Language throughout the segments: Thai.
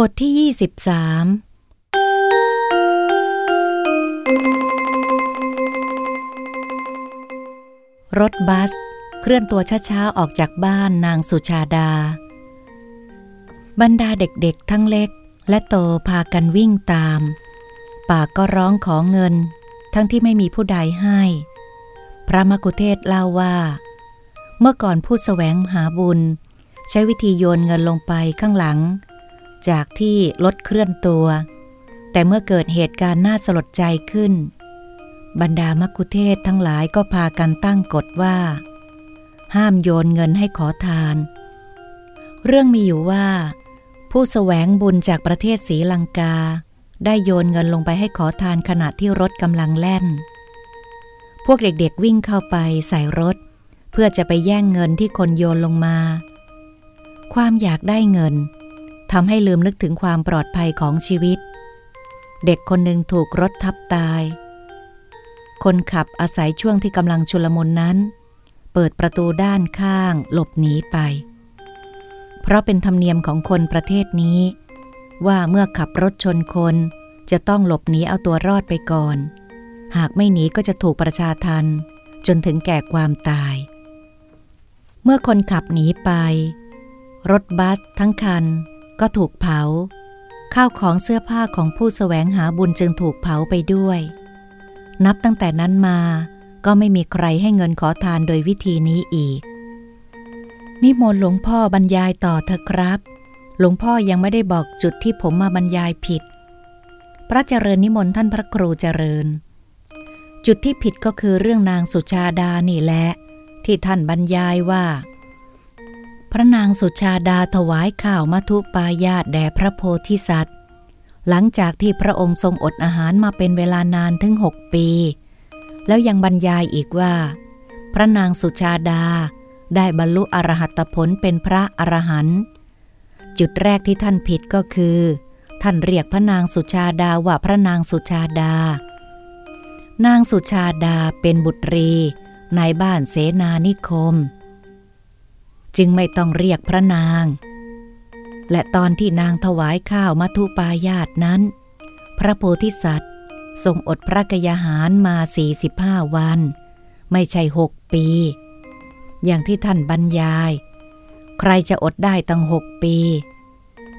บทที่23รถบัส เคลื่อนตัวช้าๆ ออกจากบ้านนางสุชาดา บรรดาเด็กๆ ทั้งเล็ก และโตพากันวิ่งตาม ปากก็ร้องขอเงิน ทั้งที่ไม่มีผู้ใดให้ พระมกุเทศเล่าว่า เมื่อก่อนผู้สแสวงหาบุญ ใช้วิธีโยนเงินลงไปข้างหลัง จากที่รถเคลื่อนตัว แต่เมื่อเกิดเหตุการณ์น่าสลดใจขึ้น บรรดามักคุเทศทั้งหลายก็พากันตั้งกฎว่า ห้ามโยนเงินให้ขอทาน เรื่องมีอยู่ว่า ผู้สแสวงบุญจากประเทศศรีลังกา ได้โยนเงินลงไปให้ขอทานขณะที่รถกำลังแล่น พวกเด็กๆวิ่งเข้าไปใส่รถ เพื่อจะไปแย่งเงินที่คนโยนลงมา ความอยากได้เงิน ทำให้ลืมนึกถึงความปลอดภัยของชีวิต เด็กคนหนึ่งถูกรถทับตาย คนขับอาศัยช่วงที่กำลังชุลมุนนั้น เปิดประตูด้านข้างหลบหนีไป เพราะเป็นธรรมเนียมของคนประเทศนี้ ว่าเมื่อขับรถชนคนจะต้องหลบหนีเอาตัวรอดไปก่อน หากไม่หนีก็จะถูกประชาทันจนถึงแก่ความตาย เมื่อคนขับหนีไป รถบัสทั้งคัน ก็ถูกเผา ข้าวของเสื้อผ้าของผู้สแสวงหาบุญจึงถูกเผาไปด้วย นับตั้งแต่นั้นมาก็ไม่มีใครให้เงินขอทานโดยวิธีนี้อีก นิมนต์หลวงพ่อบรรยายต่อเถอะครับ หลวงพ่อยังไม่ได้บอกจุดที่ผมมาบรรยายผิด พระเจริญนิมนต์ท่านพระครูเจริญ จุดที่ผิดก็คือเรื่องนางสุชาดานี่แหละ ที่ท่านบรรยายว่า พระนางสุชาดาถวายข้าวมัทุปายาตแด่พระโพธิสัตว์ หลังจากที่พระองค์ทรงอดอาหารมาเป็นเวลานานถึงหกปี แล้วยังบรรยายอีกว่า พระนางสุชาดาได้บรรลุอรหัตผลเป็นพระอรหันต์จุดแรกที่ท่านผิดก็คือ ท่านเรียกพระนางสุชาดาว่าพระนางสุชาดา นางสุชาดาเป็นบุตรีในบ้านเสนานิคม จึงไม่ต้องเรียกพระนาง และตอนที่นางถวายข้าวมัทุปายาตนั้น พระโพธิสัตว์ทรงอดพระกยาหารมา 45 วัน ไม่ใช่หกปี อย่างที่ท่านบรรยาย ใครจะอดได้ตั้งหกปี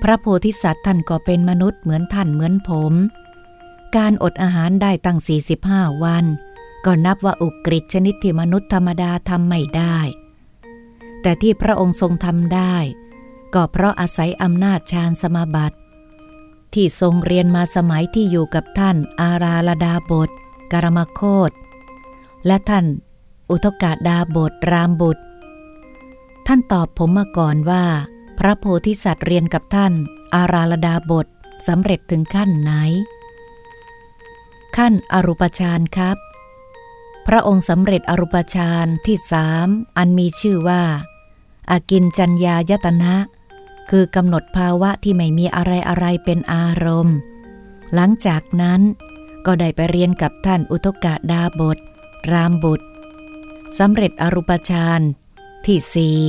พระโพธิสัตว์ท่านก็เป็นมนุษย์เหมือนท่านเหมือนผม การอดอาหารได้ตั้ง 45 วัน ก็นับว่าอุกฤษชนิดที่มนุษย์ธรรมดาทำไม่ได้ แต่ที่พระองค์ทรงทำได้ ก็เพราะอาศัยอำนาจฌานสมาบัติ ที่ทรงเรียนมาสมัยที่อยู่กับท่านอาราลดาบทกรมโคตและท่านอุทกาดาบทรามบุตร ท่านตอบผมมาก่อนว่า พระโพธิสัตว์เรียนกับท่าน อาราลดาบทสำเร็จถึงขั้นไหน ขั้นอรูปฌานครับ พระองค์สำเร็จอรูปฌานที่สามอันมีชื่อว่า อากินจัญญายตนะ คือกำหนดภาวะที่ไม่มีอะไรอะไรเป็นอารมณ์ หลังจากนั้นก็ได้ไปเรียนกับท่านอุทกะดาบท รามบุตรสำเร็จอรูปฌานที่สี่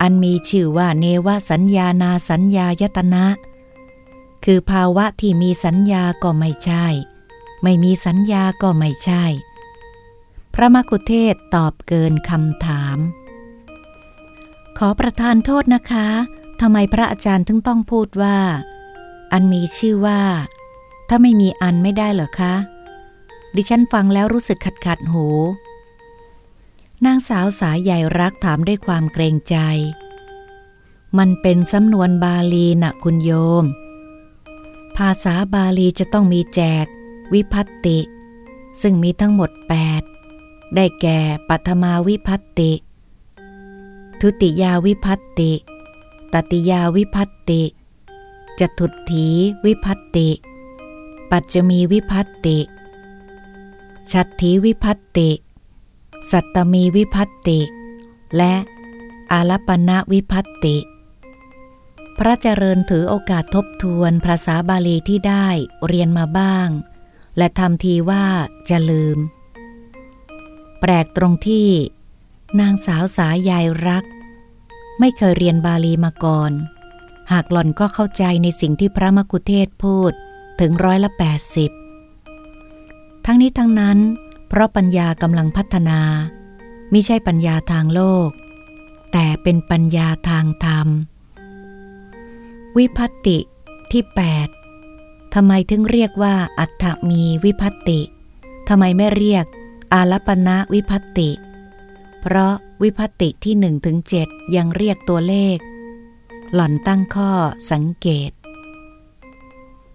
อันมีชื่อว่าเนวสัญญานาสัญญายตนะ คือภาวะที่มีสัญญาก็ไม่ใช่ ไม่มีสัญญาก็ไม่ใช่ พระมกุเทศตอบเกินคำถาม ขอประทานโทษนะคะทำไมพระอาจารย์ถึงต้องพูดว่า อันมีชื่อว่า ถ้าไม่มีอันไม่ได้เหรอคะ ดิฉันฟังแล้วรู้สึกขัดขัดหู นางสาวสายใหญ่รักถามด้วยความเกรงใจ มันเป็นสำนวนบาลีนะคุณโยม ภาษาบาลีจะต้องมีแจก วิพัตติ ซึ่งมีทั้งหมด 8 ได้แก่ปัทมาวิพัตติ ทุติยาวิพัตติ ตติยาวิพัตติจตุถีวิพัตติ ปัจจมีวิพัตติ ชัตถีวิพัตติ สัตตมีวิพัตติ และอาลปณะวิพัตติ พระเจริญถือโอกาสทบทวนภาษาบาลีที่ได้เรียนมาบ้าง และทำทีว่าจะลืม แปลกตรงที่ นางสาวสายยายรัก ไม่เคยเรียนบาลีมาก่อน หากหล่อนก็เข้าใจในสิ่งที่พระมกุเทศพูดถึงร้อยละแปดสิบทั้งนี้ทั้งนั้น เพราะปัญญากำลังพัฒนาไม่ใช่ปัญญาทางโลก แต่เป็นปัญญาทางธรรม วิพัตติที่ 8 ทำไมถึงเรียกว่า อัตถมีวิพัตติทำไมไม่เรียก อาลปณะวิพัตติ เพราะวิพัตติที่หนึ่งถึงเจ็ดยังเรียกตัวเลข หล่อนตั้งข้อสังเกต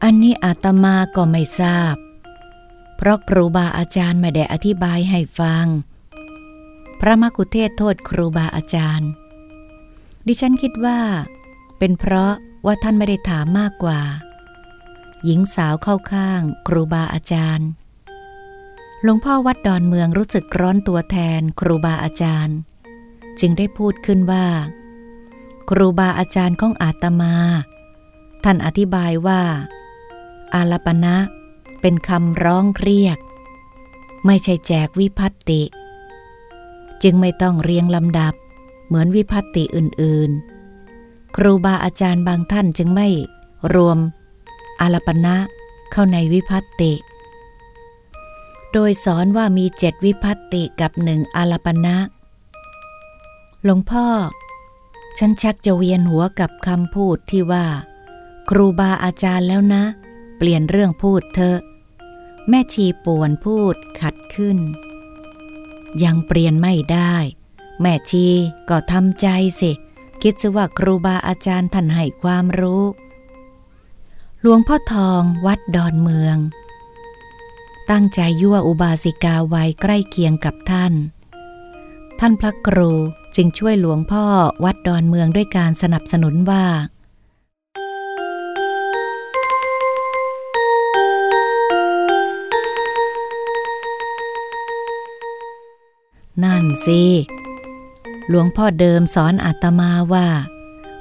อันนี้อาตมาก็ไม่ทราบ เพราะครูบาอาจารย์ไม่ได้อธิบายให้ฟัง พระมกุเทศโทษครูบาอาจารย์ ดิฉันคิดว่า เป็นเพราะว่าท่านไม่ได้ถามมากกว่า หญิงสาวเข้าข้างครูบาอาจารย์ หลวงพ่อวัดดอนเมืองรู้สึกร้อนตัวแทนครูบาอาจารย์ จึงได้พูดขึ้นว่า ครูบาอาจารย์ของอาตมา ท่านอธิบายว่า อาลปณะเป็นคำร้องเรียก ไม่ใช่แจกวิพัตติ จึงไม่ต้องเรียงลำดับเหมือนวิพัตติอื่นๆ ครูบาอาจารย์บางท่านจึงไม่รวมอาลปณะเข้าในวิพัตติ โดยสอนว่ามีเจ็ดวิพัตติกับหนึ่งอาลปณะหลวงพ่อ ฉันชักจะเวียนหัวกับคำพูดที่ว่า ครูบาอาจารย์แล้วนะ เปลี่ยนเรื่องพูดเถอะ แม่ชีป่วนพูดขัดขึ้น ยังเปลี่ยนไม่ได้ แม่ชีก็ทำใจสิ คิดซะว่าครูบาอาจารย์ท่านให้ความรู้หลวงพ่อทองวัดดอนเมือง ตั้งใจยั่วอุบาสิกาไว้ใกล้เคียงกับท่าน ท่านพระครูจึงช่วยหลวงพ่อวัดดอนเมืองด้วยการสนับสนุนว่า นั่นสิหลวงพ่อเดิมสอนอาตมาว่า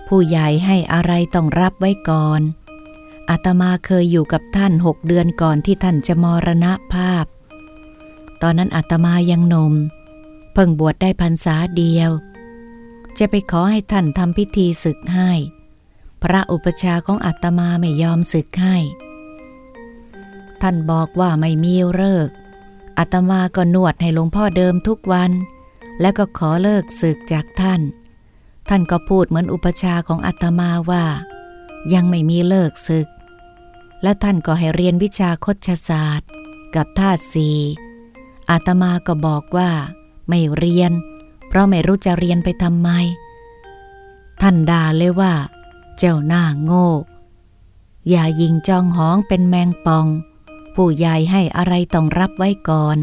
ผู้ใหญ่ให้อะไรต้องรับไว้ก่อน อาตมาเคยอยู่กับท่านหกเดือนก่อนที่ท่านจะมรณภาพ ตอนนั้นอาตมายังนม เพิ่งบวชได้พรรษาเดียว จะไปขอให้ท่านทำพิธีศึกให้ พระอุปชาของอาตมาไม่ยอมศึกให้ ท่านบอกว่าไม่มีเลิกอาตมาก็นวดให้หลวงพ่อเดิมทุกวัน แล้วก็ขอเลิกศึกจากท่าน ท่านก็พูดเหมือนอุปชาของอาตมาว่า ยังไม่มีเลิกศึก และท่านก็ให้เรียนวิชาคชศาสตร์ กับธาตุสีอาตมาก็บอกว่า ไม่เรียน เพราะไม่รู้จะเรียนไปทำไม ท่านด่าเลยว่า เจ้าหน้าโง่ อย่ายิงจองห้องเป็นแมงปอง ผู้ใหญ่ให้อะไรต้องรับไว้ก่อน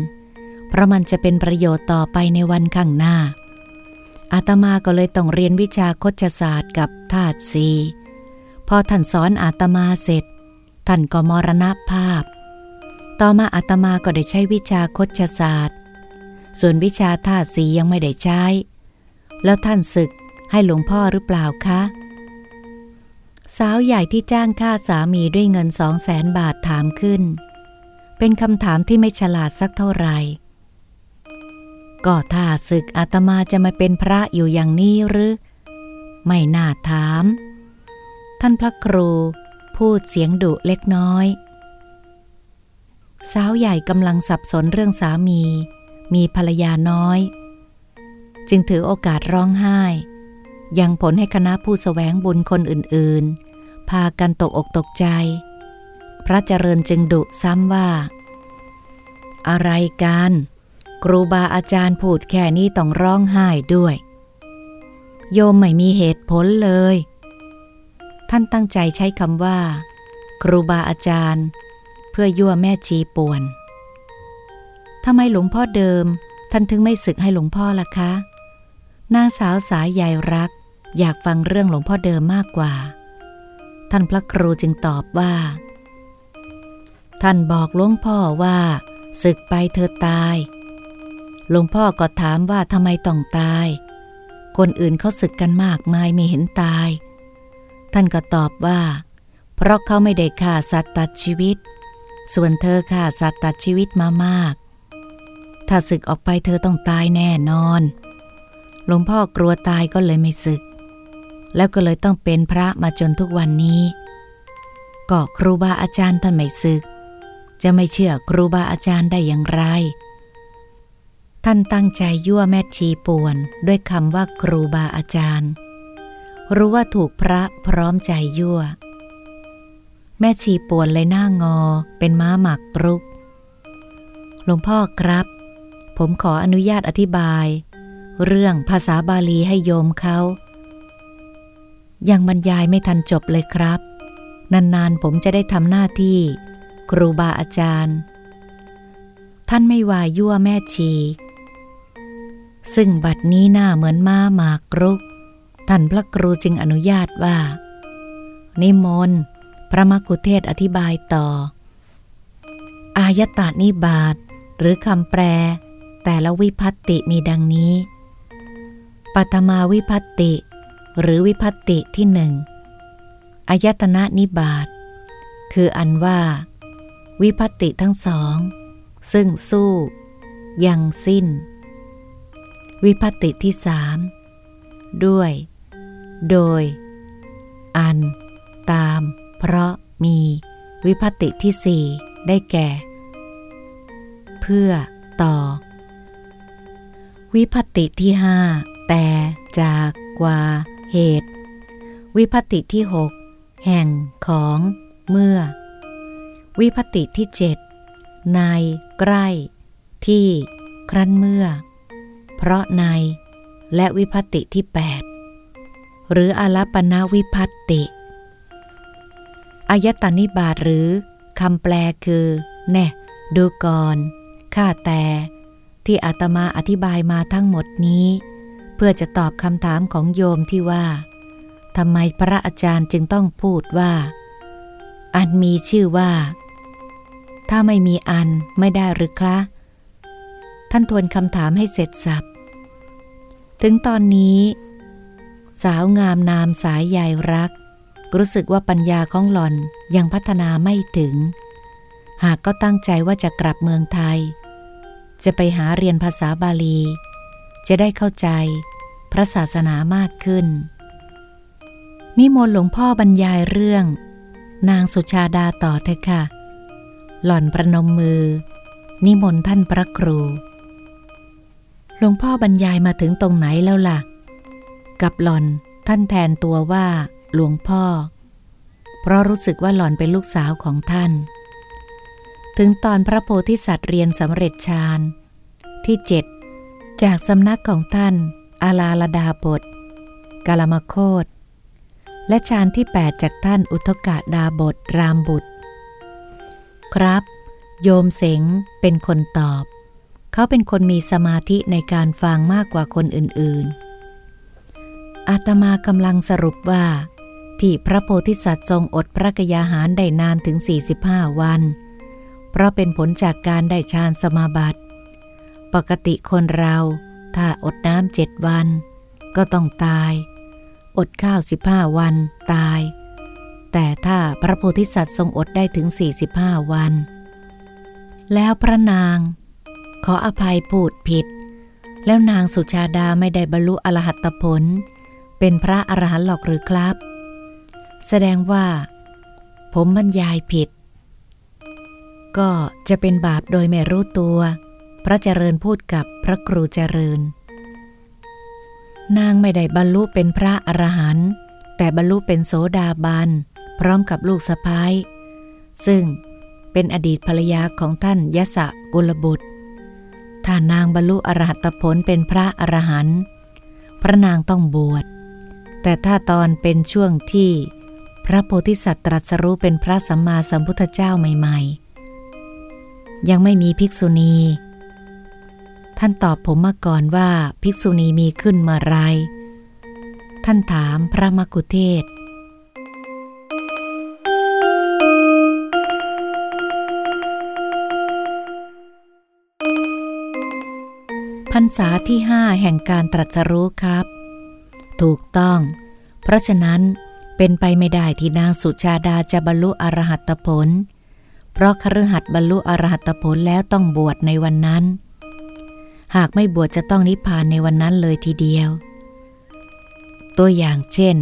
เพราะมันจะเป็นประโยชน์ต่อไปในวันข้างหน้า อาตมาก็เลยต้องเรียนวิชาคชศาสตร์กับธาตุสีพอท่านสอนอาตมาเสร็จ ท่านก็มรณภาพ ต่อมาอาตมาก็ได้ใช้วิชาคชศาสตร์ ส่วนวิชาธาตุสียังไม่ได้ใช้ แล้วท่านศึกให้หลวงพ่อหรือเปล่าคะ สาวใหญ่ที่จ้างค่าสามีด้วยเงินสองแสนบาทถามขึ้น เป็นคำถามที่ไม่ฉลาดสักเท่าไหร่ก็ถ้าศึกอาตมาจะมาเป็นพระอยู่อย่างนี้หรือ ไม่น่าถาม ท่านพระครู พูดเสียงดุเล็กน้อย สาวใหญ่กำลังสับสนเรื่องสามี มีภรรยาน้อย จึงถือโอกาสร้องไห้ ยังผลให้คณะผู้สแสวงบุญคนอื่นๆ พากันตกอกตกใจ พระเจริญจึงดุซ้ำว่า อะไรกัน ครูบาอาจารย์พูดแค่นี้ต้องร้องไห้ด้วย โยมไม่มีเหตุผลเลย ท่านตั้งใจใช้คำว่า ครูบาอาจารย์ เพื่อยั่วแม่ชีป่วนทำไมหลวงพ่อเดิม ท่านถึงไม่ศึกให้หลวงพ่อล่ะคะ นางสาวสายใหญ่รัก อยากฟังเรื่องหลวงพ่อเดิมมากกว่า ท่านพระครูจึงตอบว่า ท่านบอกหลวงพ่อว่าศึกไปเธอตาย หลวงพ่อก็ถามว่าทำไมต้องตาย คนอื่นเขาศึกกันมากมายไม่เห็นตาย ท่านก็ตอบว่า เพราะเขาไม่ได้ฆ่าสัตว์ตัดชีวิต ส่วนเธอฆ่าสัตว์ตัดชีวิตมามาก ถ้าศึกออกไปเธอต้องตายแน่นอน หลวงพ่อกลัวตายก็เลยไม่ศึก แล้วก็เลยต้องเป็นพระมาจนทุกวันนี้ ก็ครูบาอาจารย์ท่านไม่ศึก จะไม่เชื่อครูบาอาจารย์ได้อย่างไร ท่านตั้งใจยั่วแม่ชีป่วนด้วยคำว่าครูบาอาจารย์ รู้ว่าถูกพระพร้อมใจยั่ว แม่ชีป่วนเลยหน้างอเป็นม้าหมักรุก หลวงพ่อครับ ผมขออนุญาตอธิบาย เรื่องภาษาบาลีให้โยมเขา ยังบรรยายไม่ทันจบเลยครับ นานๆผมจะได้ทำหน้าที่ ครูบาอาจารย์ ท่านไม่วายยั่วแม่ชี ซึ่งบัดนี้หน้าเหมือนม้าหมากรุก ท่านพระครูจึงอนุญาตว่า นิมนต์พระมกุเทศอธิบายต่อ อายตานิบาตหรือคำแปล แต่ละวิพัตติมีดังนี้ ปัตมาวิพัตติ หรือวิพัตติที่หนึ่งอายตนะนิบาตคืออันว่า วิพัตติทั้งสอง ซึ่งสู้ ยังสิ้น วิพัตติที่สามด้วย โดย อัน ตาม เพราะมี วิพัติที่สี่ได้แก่ เพื่อต่อ วิพัติที่ห้าแต่จากกว่าเหตุ วิพัติที่หกแห่งของเมื่อ วิพัติที่เจ็ดในใกล้ ที่ ครั้นเมื่อ เพราะใน และวิพัติที่แปด หรืออลปนาวิพัติอายตานิบาตหรือคำแปลคือ แน่ดูก่อนข้าแต่ ที่อาตมาอธิบายมาทั้งหมดนี้ เพื่อจะตอบคำถามของโยมที่ว่าทำไมพระอาจารย์จึงต้องพูดว่า อันมีชื่อว่า ถ้าไม่มีอันไม่ได้หรือคะท่านทวนคำถามให้เสร็จสับ ถึงตอนนี้ สาวงามนามสายใยรัก รู้สึกว่าปัญญาของหล่อนยังพัฒนาไม่ถึง หากก็ตั้งใจว่าจะกลับเมืองไทย จะไปหาเรียนภาษาบาลี จะได้เข้าใจพระศาสนามากขึ้น นิมนต์หลวงพ่อบรรยายเรื่อง นางสุชาดาต่อเถอะค่ะ หล่อนประนมมือ นิมนต์ท่านพระครูหลวงพ่อบรรยายมาถึงตรงไหนแล้วล่ะ กับหล่อนท่านแทนตัวว่าหลวงพ่อ เพราะรู้สึกว่าหล่อนเป็นลูกสาวของท่าน ถึงตอนพระโพธิสัตว์เรียนสำเร็จฌานที่เจ็ดจากสำนักของท่าน อาลาลดาบทกาลมโคตและฌานที่ 8 จากท่านอุทกะดาบทรามบุตร ครับ โยมเสงเป็นคนตอบ เขาเป็นคนมีสมาธิในการฟังมากกว่าคนอื่นๆ อาตมากำลังสรุปว่า ที่พระโพธิสัตว์ทรงอดพระกยาหารได้นานถึง 45 วัน เพราะเป็นผลจากการได้ฌานสมาบัติ ปกติคนเราถ้าอดน้ำเจ็ดวัน ก็ต้องตาย อดข้าวสิบห้าวันตาย แต่ถ้าพระโพธิสัตว์ทรงอดได้ถึงสี่สิบห้าวัน แล้วพระนาง ขออภัยพูดผิด แล้วนางสุชาดาไม่ได้บรรลุอรหัตผล เป็นพระอรหันต์หรอกหรือครับ แสดงว่า ผมบรรยายผิด ก็จะเป็นบาปโดยไม่รู้ตัว พระเจริญพูดกับพระครูเจริญ นางไม่ได้บรรลุเป็นพระอรหันต์แต่บรรลุเป็นโสดาบันพร้อมกับลูกสะพ้ายซึ่งเป็นอดีตภรรยาของท่านยศกุลบุตรถ้านางบรรลุอรหัตผลเป็นพระอรหันต์พระนางต้องบวช แต่ถ้าตอนเป็นช่วงที่พระโพธิสัตว์ตรัสรู้เป็นพระสัมมาสัมพุทธเจ้าใหม่ ๆ ยังไม่มีภิกษุณี ท่านตอบผมมาก่อนว่าภิกษุณีมีขึ้นเมื่อไร ท่านถามพระมกุเทศ พรรษาที่ห้าแห่งการตรัสรู้ครับ ถูกต้อง เพราะฉะนั้นเป็นไปไม่ได้ที่นางสุชาดาจะบรรลุอรหัตผล เพราะคฤหัสบรรลุอรหัตผลแล้วต้องบวชในวันนั้น หากไม่บวชจะต้องนิพพานในวันนั้นเลยทีเดียว ตัวอย่างเช่น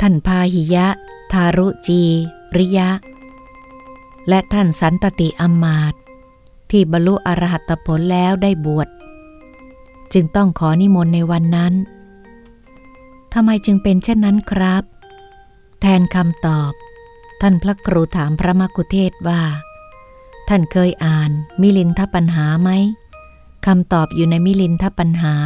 ท่านพาหิยะ ทารุจี ริยะ และท่านสันตติอมมาตที่บรรลุอรหัตผลแล้วได้บวช จึงต้องขอนิมนต์ในวันนั้น ทำไมจึงเป็นเช่นนั้นครับ แทนคำตอบ ท่านพระครูถามพระมกุเทศว่า ท่านเคยอ่านมิลินทปัญหาไหมคำตอบอยู่ในมิลินทปัญหา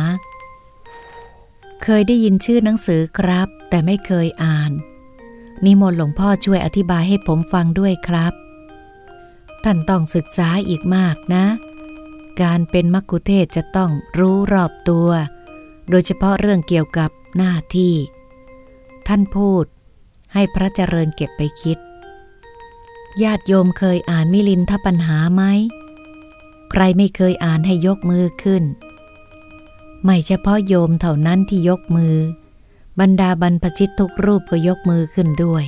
เคยได้ยินชื่อหนังสือครับ แต่ไม่เคยอ่าน นิมนต์หลวงพ่อช่วยอธิบายให้ผมฟังด้วยครับ ท่านต้องศึกษาอีกมากนะ การเป็นมักคุเทศจะต้องรู้รอบตัว โดยเฉพาะเรื่องเกี่ยวกับ หน้าที่ ท่านพูดให้พระเจริญเก็บไปคิด ญาติโยมเคยอ่านมิลินทปัญหาไหม ใครไม่เคยอ่านให้ยกมือขึ้น ไม่เฉพาะโยมเท่านั้นที่ยกมือ บรรดาบรรพชิตทุกรูปก็ยกมือขึ้นด้วย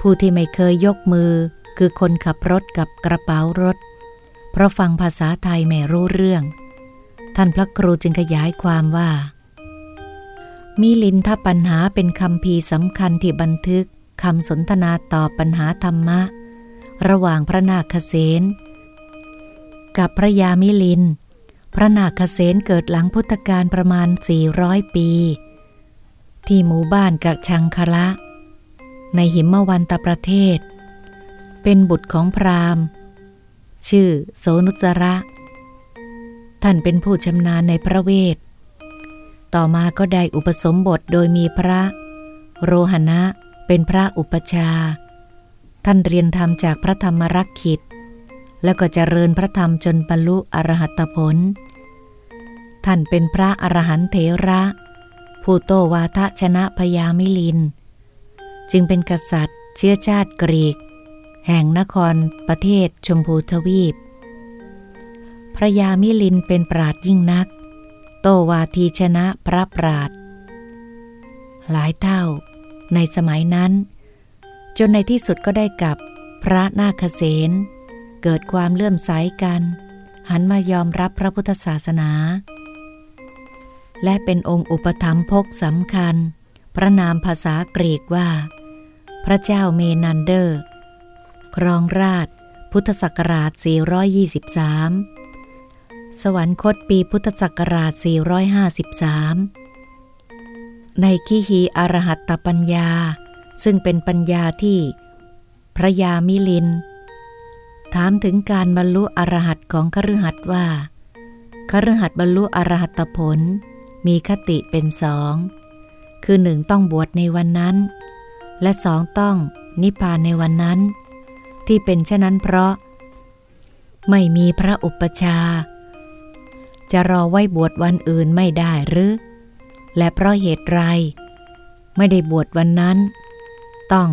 ผู้ที่ไม่เคยยกมือคือคนขับรถกับกระเป๋ารถ เพราะฟังภาษาไทยไม่รู้เรื่อง ท่านพระครูจึงขยายความว่า มิลินทปัญหาเป็นคำพีสำคัญที่บันทึกคำสนทนาตอบปัญหาธรรมะ ระหว่างพระนาคเษนกับพระยามิลิน พระนาคเษนเกิดหลังพุทธกาลประมาณ 400 ปี ที่หมู่บ้านกักชังคละ ในหิมวันตประเทศ เป็นบุตรของพราหมณ์ ชื่อโสนุสระ ท่านเป็นผู้ชำนาญในพระเวท ต่อมาก็ได้อุปสมบทโดยมีพระ โรหณะเป็นพระอุปชา ท่านเรียนธรรมจากพระธรรมรักขิต แล้วก็เจริญพระธรรมจนบรรลุอรหัตผล ท่านเป็นพระอรหันเถระ ผู้โตวาทะชนะพยามิลิน จึงเป็นกษัตริย์ เชื้อชาติกรีก แห่งนครประเทศชมพูทวีป พระยามิลินเป็นปราดยิ่งนัก โตวาทีชนะพระปราดหลายเท่า ในสมัยนั้น จนในที่สุดก็ได้กับพระนาคเษนเกิดความเลื่อมใสกัน หันมายอมรับพระพุทธศาสนา และเป็นองค์อุปถัมภกสำคัญ พระนามภาษากรีกว่า พระเจ้าเมนันเดอร์ ครองราช พุทธศักราช 423 สวรรคตปีพุทธศักราช 453 ในขีหีอรหัตตปัญญา ซึ่งเป็นปัญญาที่พระยามิลิน ถามถึงการบรรลุอรหัตของคฤหัสว่าคฤหัสบรรลุอรหัตผล มีคติเป็นสอง คือหนึ่งต้องบวชในวันนั้น และสองต้องนิพพานในวันนั้น ที่เป็นเช่นนั้นเพราะ ไม่มีพระอุปชา จะรอไว้บวชวันอื่นไม่ได้หรือ และเพราะเหตุไร ไม่ได้บวชวันนั้น ต้อง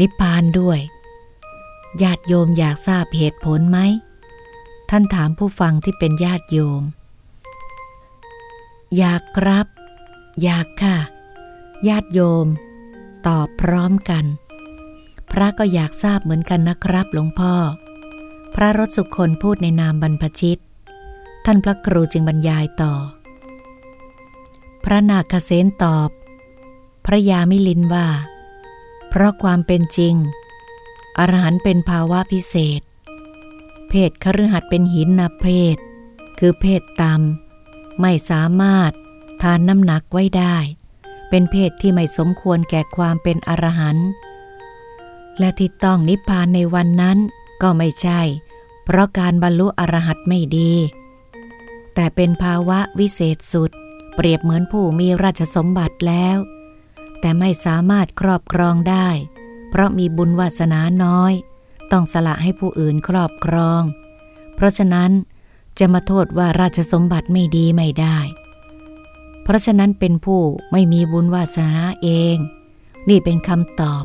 นิพพานด้วย ญาติโยมอยากทราบเหตุผลไหม ท่านถามผู้ฟังที่เป็นญาติโยม อยากครับ อยากค่ะ ญาติโยม ตอบพร้อมกัน พระก็อยากทราบเหมือนกันนะครับหลวงพ่อ พระรถสุคนพูดในนามบรรพชิต ท่านพระครูจึงบรรยายต่อ พระนาคเษนตอบ พระยามิลินว่า เพราะความเป็นจริง อรหันเป็นภาวะพิเศษ เพศคฤหัสเป็นหินนาเพศ คือเพศต่ำไม่สามารถทานน้ำหนักไว้ได้ เป็นเพศที่ไม่สมควรแก่ความเป็นอรหันต์และที่ต้องนิพพานในวันนั้นก็ไม่ใช่ เพราะการบรรลุอรหัตไม่ดี แต่เป็นภาวะวิเศษสุด เปรียบเหมือนผู้มีราชสมบัติแล้ว แต่ไม่สามารถครอบครองได้ เพราะมีบุญวาสนาน้อย ต้องสละให้ผู้อื่นครอบครอง เพราะฉะนั้นจะมาโทษว่าราชสมบัติไม่ดีไม่ได้ เพราะฉะนั้นเป็นผู้ไม่มีบุญวาสนาเอง นี่เป็นคำตอบ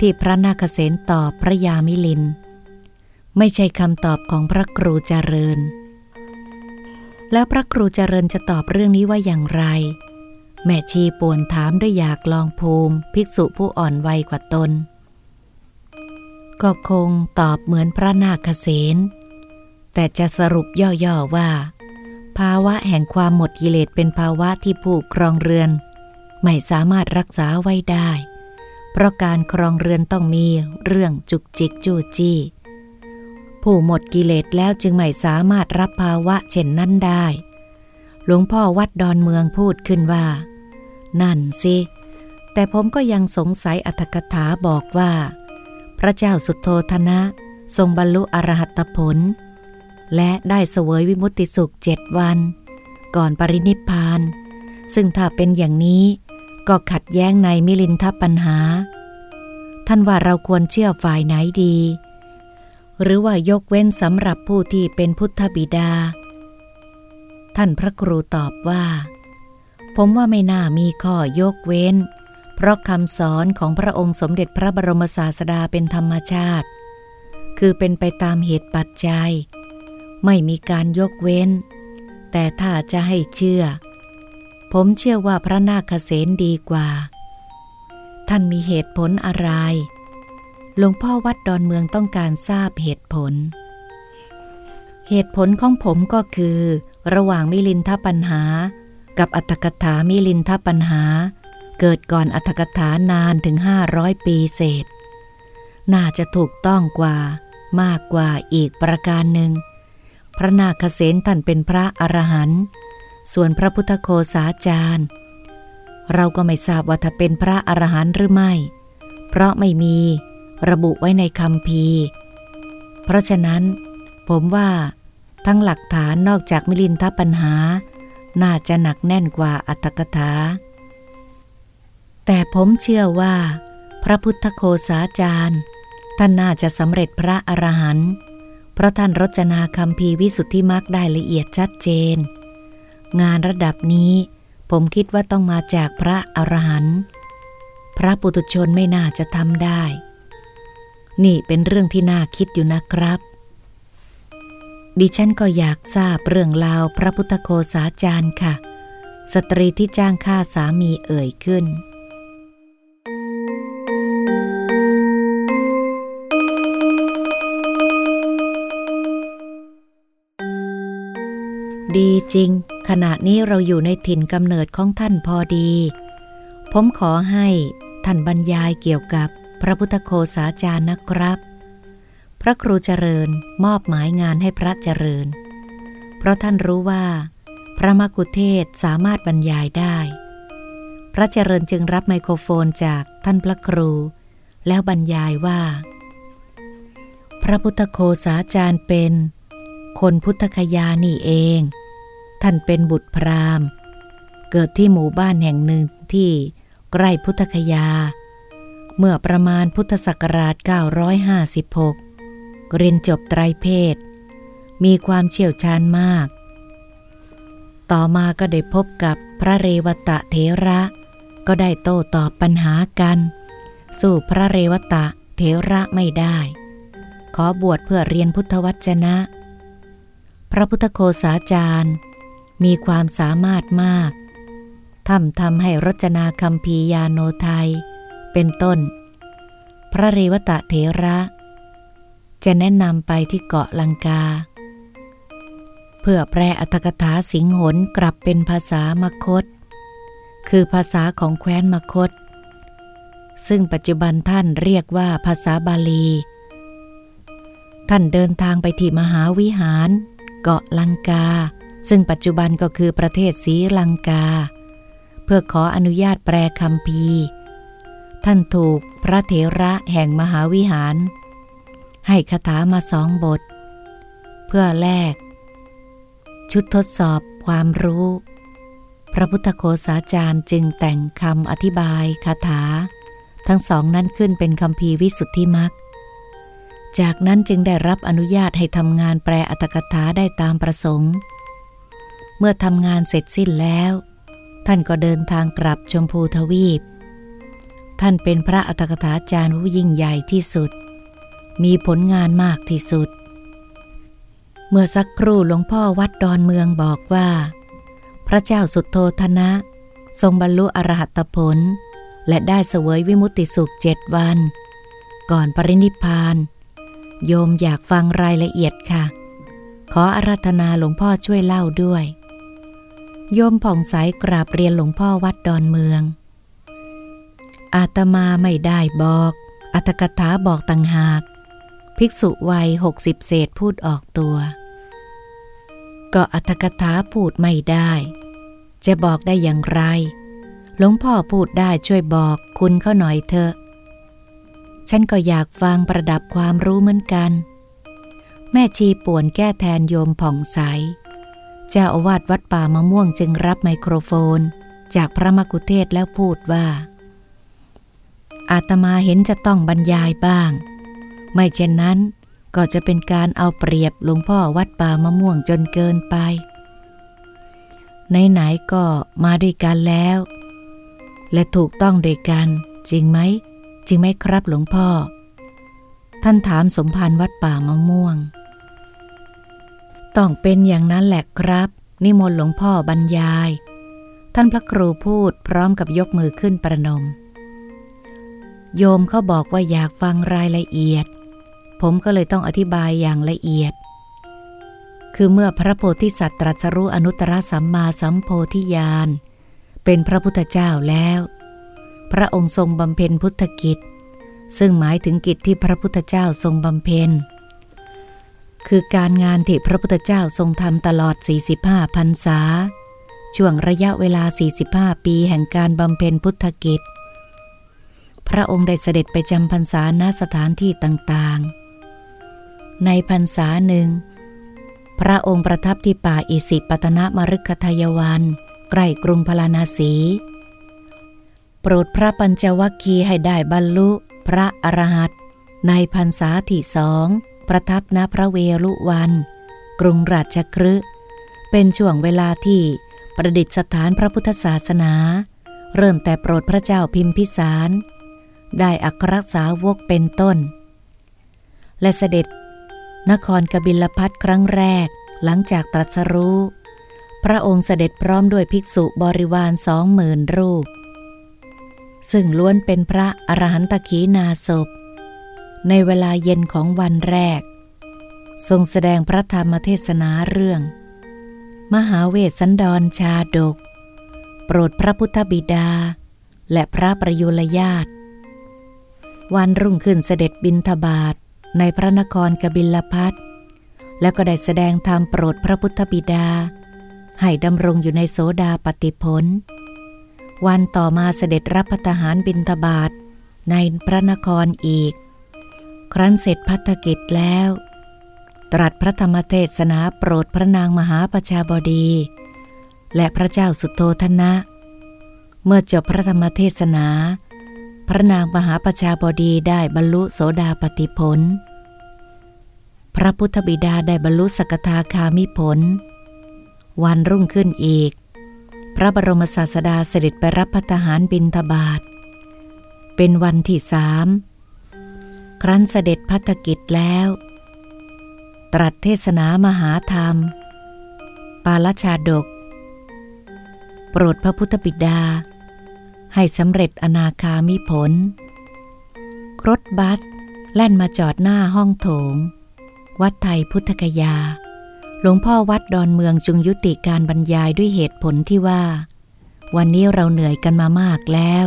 ที่พระนาคเษนตอบพระยามิลิน ไม่ใช่คำตอบของพระครูเจริญ แล้วพระครูเจริญจะตอบเรื่องนี้ว่าอย่างไร แม่ชีป่วนถามด้วยอยากลองภูมิ ภิกษุผู้อ่อนวัยกว่าตน ก็คงตอบเหมือนพระนาคเษนแต่จะสรุปย่อๆว่า ภาวะแห่งความหมดกิเลสเป็นภาวะที่ผู้ครองเรือน ไม่สามารถรักษาไว้ได้ เพราะการครองเรือนต้องมีเรื่องจุกจิกจู้จี้ ผู้หมดกิเลสแล้วจึงไม่สามารถรับภาวะเช่นนั้นได้ หลวงพ่อวัดดอนเมืองพูดขึ้นว่า นั่นสิ แต่ผมก็ยังสงสัยอัตถกถาบอกว่า พระเจ้าสุดโทธนะ ทรงบรรลุอรหัตผล และได้เสวยวิมุตติสุขเจ็ดวัน ก่อนปรินิพพาน ซึ่งถ้าเป็นอย่างนี้ก็ขัดแย้งในมิลินทปัญหา ท่านว่าเราควรเชื่อฝ่ายไหนดี หรือว่ายกเว้นสำหรับผู้ที่เป็นพุทธบิดา ท่านพระครูตอบว่า ผมว่าไม่น่ามีข้อยกเว้น เพราะคำสอนของพระองค์สมเด็จพระบรมศาสดาเป็นธรรมชาติ คือเป็นไปตามเหตุปัจจัย ไม่มีการยกเว้น แต่ถ้าจะให้เชื่อ ผมเชื่อว่าพระนาคเษนดีกว่า ท่านมีเหตุผลอะไร หลวงพ่อวัดดอนเมืองต้องการทราบเหตุผล เหตุผลของผมก็คือ ระหว่างมิลินทปัญหา กับอัตถกถามิลินทปัญหา เกิดก่อนอัตถกถานานถึงห้าร้อยปีเศษ น่าจะถูกต้องกว่ามากกว่าอีกประการหนึ่ง พระนาคเษนท่านเป็นพระอรหันต์ส่วนพระพุทธโคสาจารย์ เราก็ไม่ทราบว่าถ้าเป็นพระอรหันต์หรือไม่ เพราะไม่มี ระบุไว้ในคำพีเพราะฉะนั้น ผมว่า ทั้งหลักฐานนอกจากมิลินทปัญหา น่าจะหนักแน่นกว่าอัตถกถา แต่ผมเชื่อว่า พระพุทธโคสาจารย์ ท่านน่าจะสำเร็จพระอรหันต์เพราะท่านรจนาคำพีวิสุทธิมรรคได้ละเอียดชัดเจน งานระดับนี้ผมคิดว่าต้องมาจากพระอรหันต์พระปุตุชนไม่น่าจะทำได้ นี่เป็นเรื่องที่น่าคิดอยู่นะครับ ดิฉันก็อยากทราบเรื่องราวพระพุทธโคสาจารย์ค่ะ สตรีที่จ้างฆ่าสามีเอ่ยขึ้น ดีจริง ขณะนี้เราอยู่ในถิ่นกำเนิดของท่านพอดี ผมขอให้ท่านบรรยายเกี่ยวกับ พระพุทธโคสาจารย์นะครับ พระครูเจริญมอบหมายงานให้พระเจริญ เพราะท่านรู้ว่า พระมกุเทศสามารถบรรยายได้ พระเจริญจึงรับไมโครโฟนจากท่านพระครู แล้วบรรยายว่า พระพุทธโคสาจารย์เป็น คนพุทธคยานี่เอง ท่านเป็นบุตรพราหมณ์ เกิดที่หมู่บ้านแห่งหนึ่งที่ใกล้พุทธคยา เมื่อประมาณพุทธศักราช 956 เรียนจบไตรเพศ มีความเชี่ยวชาญมาก ต่อมาก็ได้พบกับพระเรวตะเถระ ก็ได้โต้ตอบปัญหากัน สู้พระเรวตะเถระไม่ได้ ขอบวชเพื่อเรียนพุทธวจนะ พระพุทธโคสาจารย์ มีความสามารถมากทำทำให้รจนาคำพียาโนไทย เป็นต้น พระเรวตะเถระ จะแนะนำไปที่เกาะลังกา เพื่อแปลอัตกถาสิงหนกลับเป็นภาษามคต คือภาษาของแคว้นมคต ซึ่งปัจจุบันท่านเรียกว่าภาษาบาลี ท่านเดินทางไปที่มหาวิหาร เกาะลังกา ซึ่งปัจจุบันก็คือประเทศศรีลังกา เพื่อขออนุญาตแปลคำพี ท่านถูกพระเถระแห่งมหาวิหาร ให้คาถามาสองบท เพื่อแลกชุดทดสอบความรู้ พระพุทธโคสาจารย์จึงแต่งคำอธิบายคาถา ทั้งสองนั้นขึ้นเป็นคำพีวิสุทธิมักจากนั้นจึงได้รับอนุญาตให้ทำงานแปลอัตถกถาได้ตามประสงค์ เมื่อทำงานเสร็จสิ้นแล้ว ท่านก็เดินทางกลับชมพูทวีป ท่านเป็นพระอัตถกถาจารย์ผู้ยิ่งใหญ่ที่สุด มีผลงานมากที่สุด เมื่อสักครู่หลวงพ่อวัดดอนเมืองบอกว่า พระเจ้าสุดโทธนะ ทรงบรรลุอรหัตผล และได้เสวยวิมุติสุขเจ็ดวัน ก่อนปรินิพาน โยมอยากฟังรายละเอียดค่ะ ขออาราธนาหลวงพ่อช่วยเล่าด้วย โยมผ่องใสกราบเรียนหลวงพ่อวัดดอนเมือง อาตมาไม่ได้บอก อัตกถาบอกต่างหาก ภิกษุวัยหกสิบเศษพูดออกตัว ก็อัตกถาพูดไม่ได้ จะบอกได้อย่างไร หลวงพ่อพูดได้ช่วยบอกคุณเขาหน่อยเถอะ ฉันก็อยากฟังประดับความรู้เหมือนกัน แม่ชีป่วนแก้แทนโยมผ่องใส เจ้าอาวาสวัดป่ามะม่วงจึงรับไมโครโฟน จากพระมกุเทศแล้วพูดว่า อาตมาเห็นจะต้องบรรยายบ้าง ไม่เช่นนั้นก็จะเป็นการเอาเปรียบหลวงพ่อวัดป่ามะม่วงจนเกินไป ไหนๆก็มาด้วยกันแล้ว และถูกต้องด้วยกัน จริงไหม จริงไหมครับหลวงพ่อ ท่านถามสมภารวัดป่ามะม่วง ต้องเป็นอย่างนั้นแหละครับ นิมนต์หลวงพ่อบรรยาย ท่านพระครูพูดพร้อมกับยกมือขึ้นประนม โยมเขาบอกว่าอยากฟังรายละเอียด ผมก็เลยต้องอธิบายอย่างละเอียด คือเมื่อพระโพธิสัตว์ตรัสรู้อนุตตรสัมมาสัมโพธิญาณเป็นพระพุทธเจ้าแล้ว พระองค์ทรงบำเพ็ญพุทธกิจ ซึ่งหมายถึงกิจที่พระพุทธเจ้าทรงบำเพ็ญ คือการงานที่พระพุทธเจ้าทรงทำตลอด 45พรรษา ช่วงระยะเวลา 45 ปีแห่งการบำเพ็ญพุทธกิจ พระองค์ได้เสด็จไปจำพรรษาณสถานที่ต่างๆ ในพรรษาหนึ่ง พระองค์ประทับที่ป่าอิสิปตนะมฤคทายวันใกล้กรุงพาราณสี โปรดพระปัญจวัคคีย์ให้ได้บรรลุพระอรหัตในพรรษาที่สองประทับณพระเวรุวัน กรุงราชครืเป็นช่วงเวลาที่ประดิษฐานพระพุทธศาสนา เริ่มแต่โปรดพระเจ้าพิมพิสาร ได้อัครสาวกเป็นต้น และเสด็จ นครกบิลพัทครั้งแรกหลังจากตรัสรู้ พระองค์เสด็จพร้อมด้วยภิกษุบริวารสองหมื่นรูป ซึ่งล้วนเป็นพระอรหันตขีนาศพ ในเวลาเย็นของวันแรก ทรงแสดงพระธรรมเทศนาเรื่อง มหาเวสสันดรชาดก โปรดพระพุทธบิดา และพระประยุรญาติ วันรุ่งขึ้นเสด็จบินทบาทในพระนครกบิลพัทแล้วก็ได้แสดงธรรมโปรดพระพุทธบิดา ให้ดำรงอยู่ในโสดาปฏิพลวันต่อมาเสด็จรับพัฒหารบินทบาทในพระนครอีก ครั้นเสร็จพัฒกิจแล้ว ตรัสพระธรรมเทศนาโปรดพระนางมหาประชาบดี และพระเจ้าสุโธทนะ เมื่อจบพระธรรมเทศนา ระนางมหาประชาบดีได้บรรลุโสดาปติผล พระพุทธบิดาได้บรรลุสกทาคามิผล วันรุ่งขึ้นอีก พระบรมศาสดาเสด็จไปรับพัฒหารบินทบาท เป็นวันที่สามครั้นเสด็จพัฒกิจแล้ว ตรัสเทศนามหาธรรม ปาลชาดก โปรดพระพุทธบิดา ให้สำเร็จอนาคามิผล รถบัส แล่นมาจอดหน้าห้องโถง วัดไทยพุทธกยา หลวงพ่อวัดดอนเมืองจุงยุติการบรรยายด้วยเหตุผลที่ว่า วันนี้เราเหนื่อยกันมามากแล้ว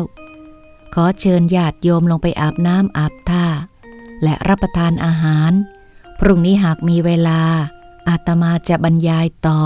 ขอเชิญญาติโยมลงไปอาบน้ำอาบท่า และรับประทานอาหาร พรุ่งนี้หากมีเวลาอาตมาจะบรรยายต่อ